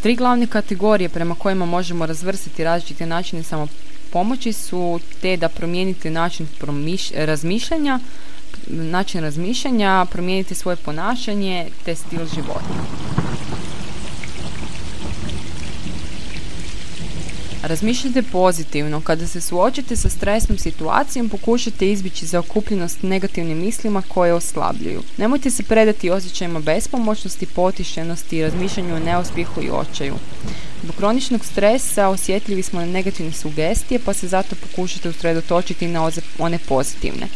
Tri glavne kategorije prema kojima možemo razvrstiti različite načine samopomoći su te da promijenite način razmišljanja, način razmišljanja, promijeniti svoje ponašanje te stil života. Razmišljajte pozitivno. Kada se suočite sa stresnom situacijom, pokušajte izbjeći zaokupljenost negativnim mislima koje oslabljuju. Nemojte se predati osjećajima bespomoćnosti, potišenosti i razmišljanju o neuspjehu i očaju. Zbog kroničnog stresa osjetljivi smo na negativne sugestije, pa se zato pokušajte usredotočiti na one pozitivne.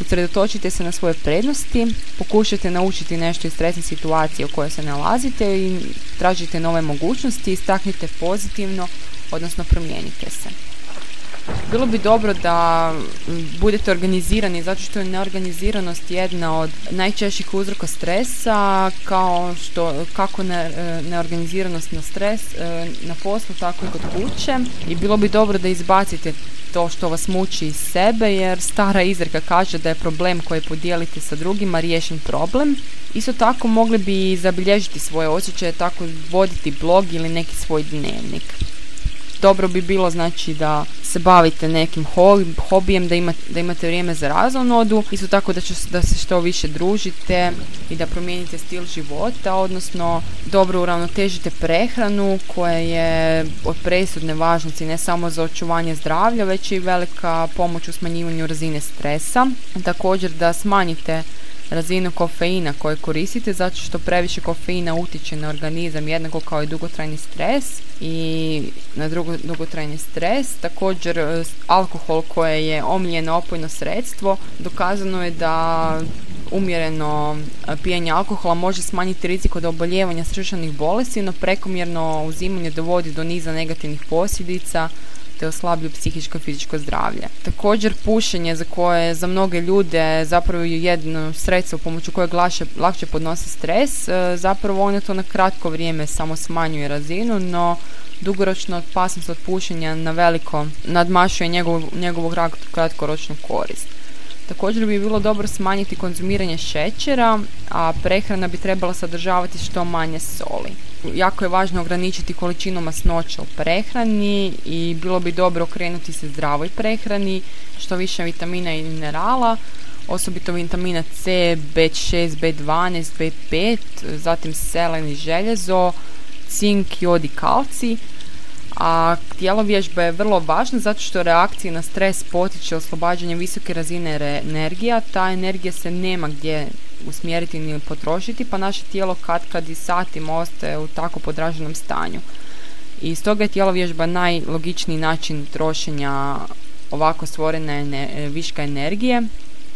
Usredotočite se na svoje prednosti, pokušajte naučiti nešto iz stresne situacije u kojoj se nalazite i tražite nove mogućnosti, istaknite pozitivno, odnosno promijenite se. Bilo bi dobro da budete organizirani zato što je neorganiziranost jedna od najčešćih uzroka stresa kao što kako ne, neorganiziranost na stres e, na poslu tako i kod kuće i bilo bi dobro da izbacite to što vas muči iz sebe jer stara izreka kaže da je problem koji podijelite sa drugima riješen problem. Isto tako mogli bi zabilježiti svoje osjećaje, tako voditi blog ili neki svoj dnevnik dobro bi bilo znači da se bavite nekim hobijem, da imate, da imate vrijeme za razonodu, isto tako da, će, da se što više družite i da promijenite stil života, odnosno dobro uravnotežite prehranu koja je od presudne važnosti ne samo za očuvanje zdravlja, već i velika pomoć u smanjivanju razine stresa. Također da smanjite razinu kofeina koje koristite zato što previše kofeina utječe na organizam jednako kao i dugotrajni stres i na drugo, dugotrajni stres. Također e, alkohol koje je omiljeno opojno sredstvo dokazano je da umjereno e, pijenje alkohola može smanjiti rizik od oboljevanja srčanih bolesti, no prekomjerno uzimanje dovodi do niza negativnih posljedica te oslablju psihičko i fizičko zdravlje. Također pušenje za koje za mnoge ljude zapravo je jedno sredstvo pomoću kojeg lakše, lakše podnose stres, e, zapravo ono to na kratko vrijeme samo smanjuje razinu, no dugoročno opasnost od pušenja na veliko nadmašuje njegovu, njegovu kratkoročnu korist. Također bi bilo dobro smanjiti konzumiranje šećera, a prehrana bi trebala sadržavati što manje soli. Jako je važno ograničiti količinu masnoća u prehrani i bilo bi dobro okrenuti se zdravoj prehrani, što više vitamina i minerala, osobito vitamina C, B6, B12, B5, zatim selen i željezo, cink, jod i kalci, a tijelo vježba je vrlo važna zato što reakcije na stres potiče oslobađanje visoke razine energija, ta energija se nema gdje usmjeriti ni potrošiti, pa naše tijelo kad kad i satima ostaje u tako podraženom stanju. I stoga je tijelo vježba najlogičniji način trošenja ovako stvorene viška energije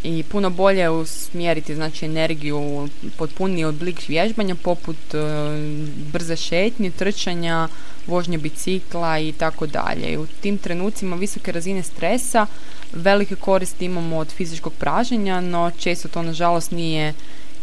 i puno bolje usmjeriti znači energiju potpuniji oblik vježbanja poput e, brze šetnje, trčanja, vožnje bicikla i tako dalje. U tim trenucima visoke razine stresa velike koristi imamo od fizičkog praženja, no često to nažalost nije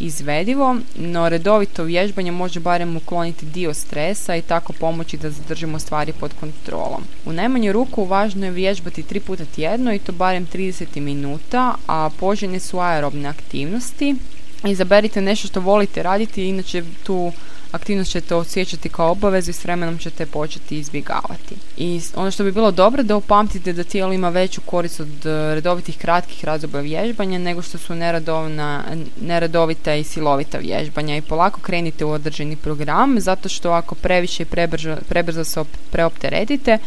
izvedivo, no redovito vježbanje može barem ukloniti dio stresa i tako pomoći da zadržimo stvari pod kontrolom. U najmanju ruku važno je vježbati tri puta tjedno i to barem 30 minuta, a poželjne su aerobne aktivnosti. Izaberite nešto što volite raditi, inače tu aktivnost ćete osjećati kao obavezu i s vremenom ćete početi izbjegavati. I ono što bi bilo dobro da upamtite da tijelo ima veću korist od e, redovitih kratkih razdoblja vježbanja nego što su neredovna, neredovita i silovita vježbanja i polako krenite u određeni program zato što ako previše i prebrzo, prebrzo se preopteretite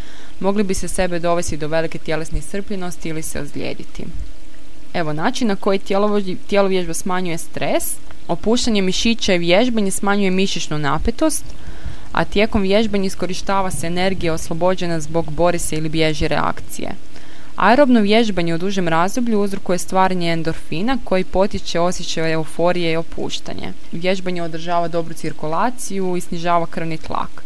mogli bi se sebe dovesti do velike tjelesne iscrpljenosti ili se ozlijediti. Evo način na koji tijelo, tijelo vježba smanjuje stres Opuštanje mišića i vježbanje smanjuje mišićnu napetost, a tijekom vježbanja iskorištava se energija oslobođena zbog borisa ili bježi reakcije. Aerobno vježbanje u dužem razdoblju uzrokuje stvaranje endorfina koji potiče osjećaj euforije i opuštanje. Vježbanje održava dobru cirkulaciju i snižava krvni tlak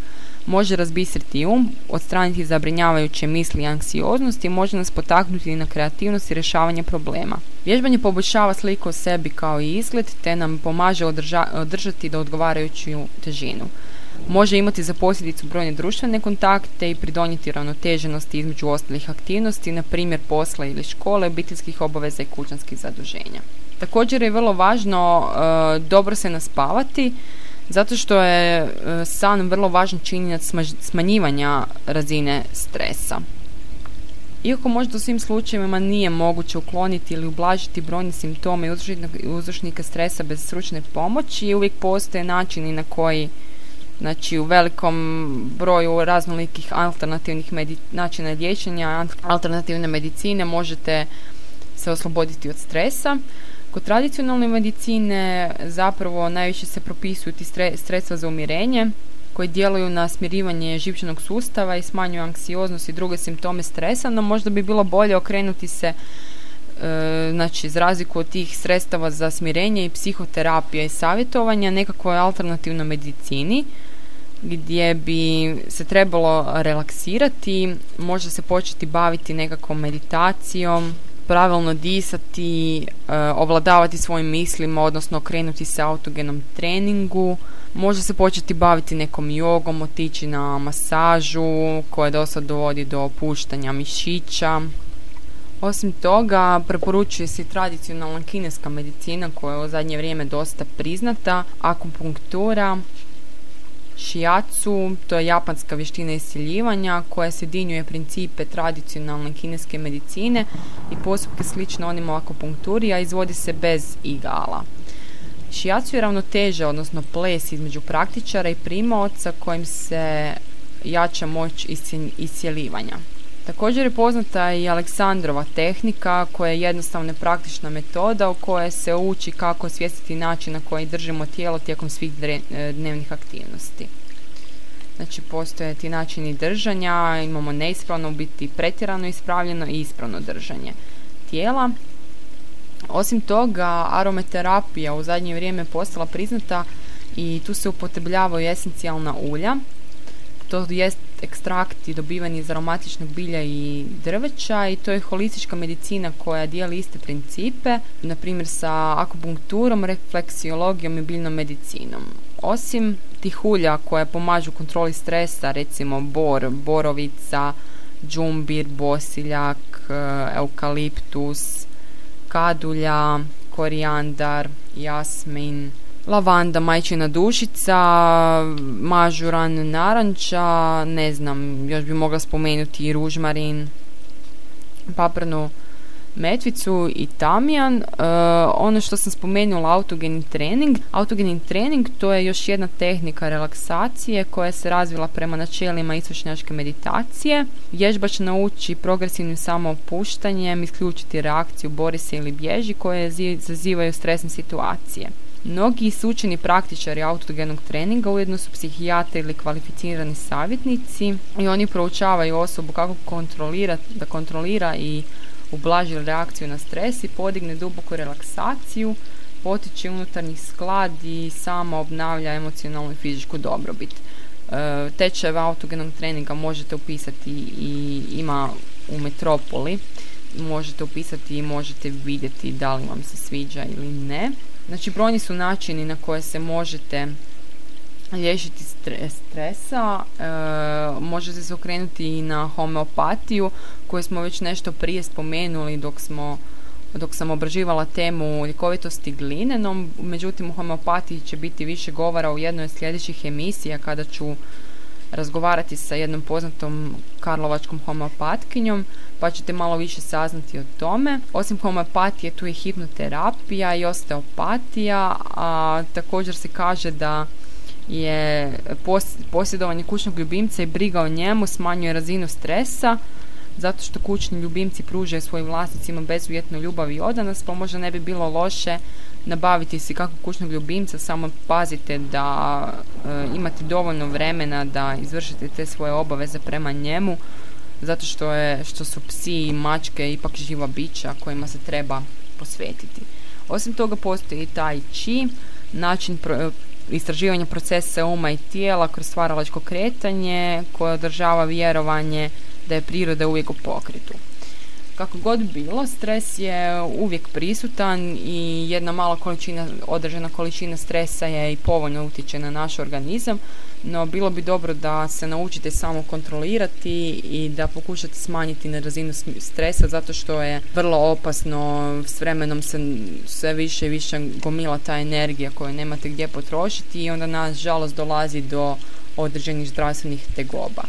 može razbistriti um, odstraniti zabrinjavajuće misli i anksioznost i može nas potaknuti na kreativnost i rješavanje problema. Vježbanje poboljšava sliku o sebi kao i izgled te nam pomaže održati do odgovarajuću težinu. Može imati za posljedicu brojne društvene kontakte i pridonijeti ravnoteženosti između ostalih aktivnosti, na primjer posla ili škole, obiteljskih obaveza i kućanskih zaduženja. Također je vrlo važno e, dobro se naspavati, zato što je e, san vrlo važan činjenac smanjivanja razine stresa. Iako možda u svim slučajevima nije moguće ukloniti ili ublažiti brojne simptome i stresa bez stručne pomoći, uvijek postoje načini na koji znači u velikom broju raznolikih alternativnih načina liječenja, alternativne medicine možete se osloboditi od stresa. Kod tradicionalne medicine zapravo najviše se propisuju ti sredstva za umirenje koji djeluju na smirivanje živčanog sustava i smanjuju anksioznost i druge simptome stresa, no možda bi bilo bolje okrenuti se e, znači za razliku od tih sredstava za smirenje i psihoterapija i savjetovanja nekakvoj alternativnoj medicini gdje bi se trebalo relaksirati, možda se početi baviti nekakvom meditacijom, pravilno disati, e, ovladavati svojim mislima, odnosno okrenuti se autogenom treningu. Može se početi baviti nekom jogom, otići na masažu koja dosta dovodi do opuštanja mišića. Osim toga, preporučuje se tradicionalna kineska medicina koja je u zadnje vrijeme dosta priznata, akupunktura, Shiatsu, to je japanska vještina isiljivanja koja sjedinjuje principe tradicionalne kineske medicine i postupke slične onima akupunkturi, a izvodi se bez igala. Shiatsu je ravnoteža, odnosno ples između praktičara i primaoca kojim se jača moć isjeljivanja. Također je poznata i Aleksandrova tehnika koja je jednostavna praktična metoda u kojoj se uči kako osvijestiti način na koji držimo tijelo tijekom svih e, dnevnih aktivnosti. Znači postoje ti načini držanja, imamo neispravno, biti pretjerano ispravljeno i ispravno držanje tijela. Osim toga, aromaterapija u zadnje vrijeme postala priznata i tu se upotrebljavaju esencijalna ulja. To jest ekstrakti dobivani iz aromatičnog bilja i drveća i to je holistička medicina koja dijeli iste principe, na primjer sa akupunkturom, refleksiologijom i biljnom medicinom. Osim tih ulja koje pomažu kontroli stresa, recimo bor, borovica, džumbir, bosiljak, eukaliptus, kadulja, korijandar, jasmin, lavanda, majčina dušica, mažuran naranča, ne znam, još bi mogla spomenuti i ružmarin, paprnu metvicu i tamijan. E, ono što sam spomenula, autogeni trening. Autogeni trening to je još jedna tehnika relaksacije koja se razvila prema načelima istočnjačke meditacije. Vježbač nauči progresivnim samoopuštanjem isključiti reakciju bori se ili bježi koje zazivaju stresne situacije. Mnogi su učeni praktičari autogenog treninga ujedno su psihijatri ili kvalificirani savjetnici i oni proučavaju osobu kako kontrolirati, da kontrolira i ublaži reakciju na stres i podigne duboku relaksaciju, potiče unutarnji sklad i samo obnavlja emocionalnu i fizičku dobrobit. E, tečajeve autogenog treninga možete upisati i ima u Metropoli. Možete upisati i možete vidjeti da li vam se sviđa ili ne. Znači brojni su načini na koje se možete liječiti stresa, e, možete se okrenuti i na homeopatiju koju smo već nešto prije spomenuli dok smo dok sam obraživala temu ljekovitosti glinenom, međutim u homeopatiji će biti više govora u jednoj od sljedećih emisija kada ću razgovarati sa jednom poznatom karlovačkom homeopatkinjom, pa ćete malo više saznati o tome. Osim homeopatije tu je hipnoterapija i osteopatija, a također se kaže da je posjedovanje kućnog ljubimca i briga o njemu smanjuje razinu stresa zato što kućni ljubimci pružaju svojim vlasnicima bezuvjetnu ljubav i odanost, pa možda ne bi bilo loše nabaviti si kako kućnog ljubimca, samo pazite da e, imate dovoljno vremena da izvršite te svoje obaveze prema njemu, zato što, je, što su psi i mačke ipak živa bića kojima se treba posvetiti. Osim toga postoji i taj chi, način pro, istraživanja procesa uma i tijela kroz stvaralačko kretanje koje održava vjerovanje da je priroda uvijek u pokretu. Kako god bilo, stres je uvijek prisutan i jedna mala količina, određena količina stresa je i povoljno utječe na naš organizam, no bilo bi dobro da se naučite samo kontrolirati i da pokušate smanjiti na razinu stresa zato što je vrlo opasno, s vremenom se sve više i više gomila ta energija koju nemate gdje potrošiti i onda nažalost dolazi do određenih zdravstvenih tegoba.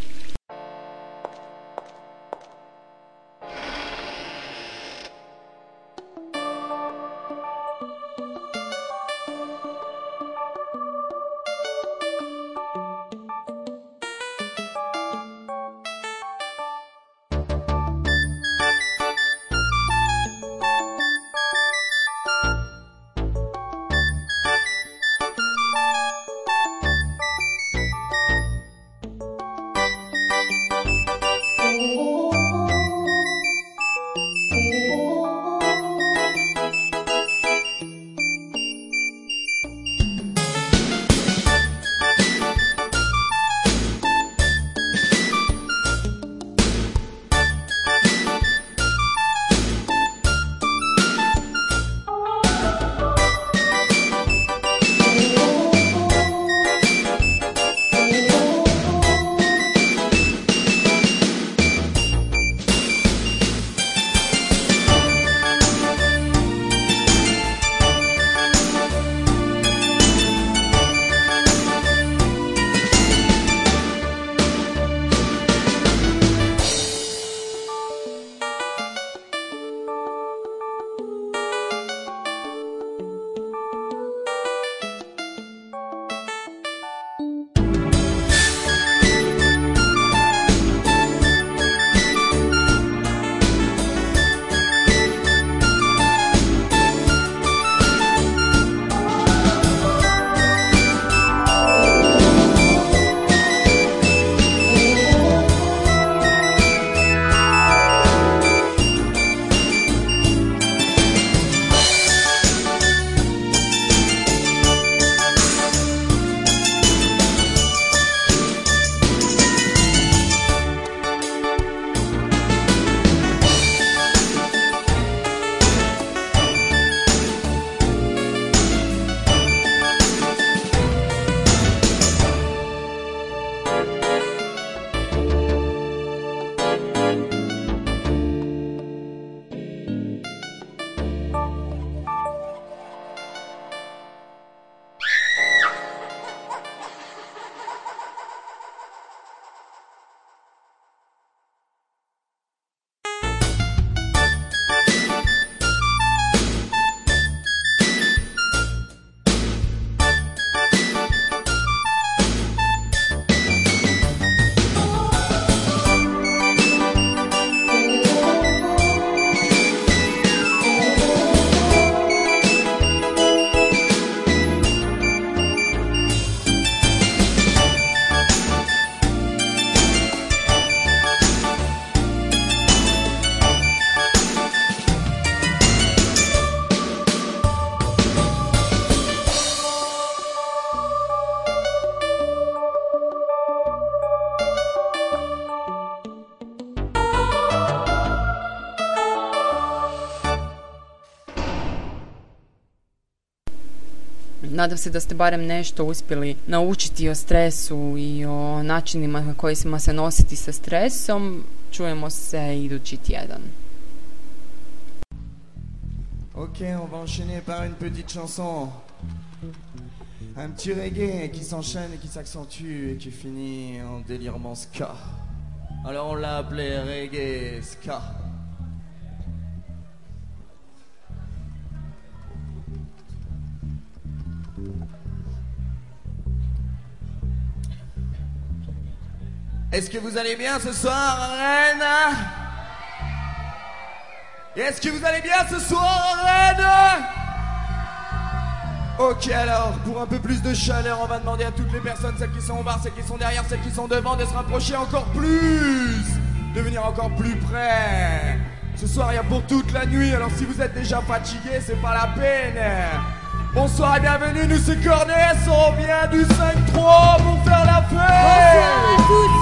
Nadam se da ste barem nešto uspjeli naučiti o stresu i o načinima na kojima se nositi sa stresom. Čujemo se idući tjedan. Ok, on va enchaîner par une petite chanson. Un petit reggae qui s'enchaîne et qui s'accentue et qui finit en délirement ska. Alors on l'a appelé reggae ska. Est-ce que vous allez bien ce soir, Rennes Est-ce que vous allez bien ce soir, Rennes Ok alors, pour un peu plus de chaleur, on va demander à toutes les personnes, celles qui sont au bar, celles qui sont derrière, celles qui sont devant, de se rapprocher encore plus, de venir encore plus près. Ce soir, il y a pour toute la nuit, alors si vous êtes déjà fatigué, c'est pas la peine. Bonsoir et bienvenue, nous c'est Cornès, on vient du 5-3 pour faire la fête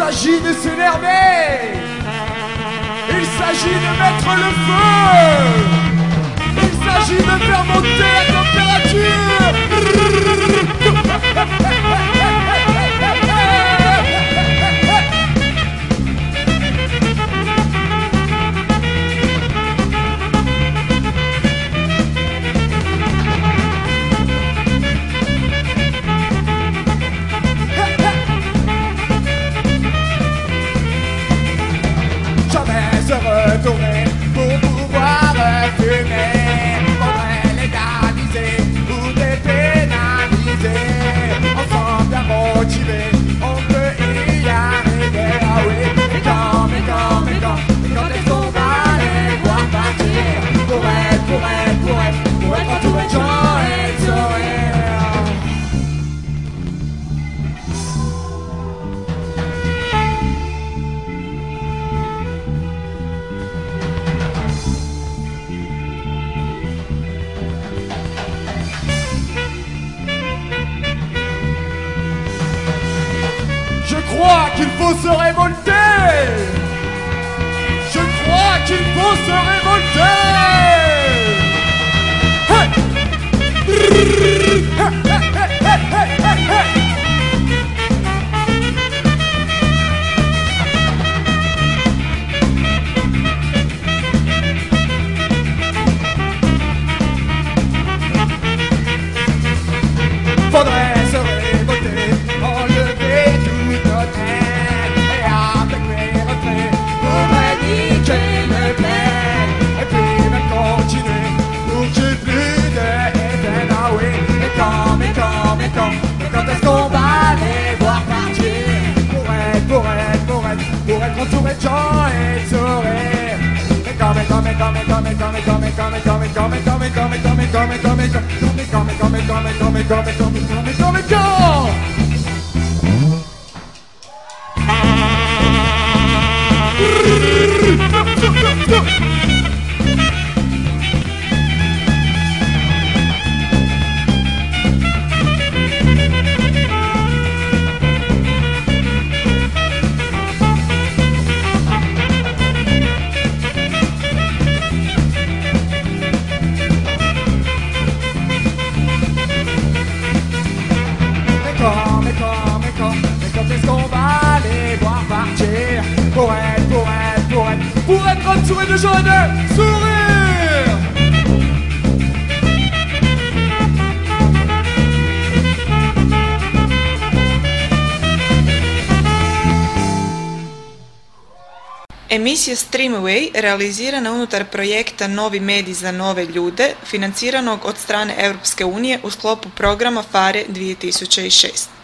s'agit de s'énerver. Il s'agit de mettre le feu. Il s'agit de faire monter la température Chile. Se révolter. Je crois qu'il faut se révolter Way realizirana unutar projekta Novi mediji za nove ljude, financiranog od strane Europske unije u sklopu programa FARE 2006.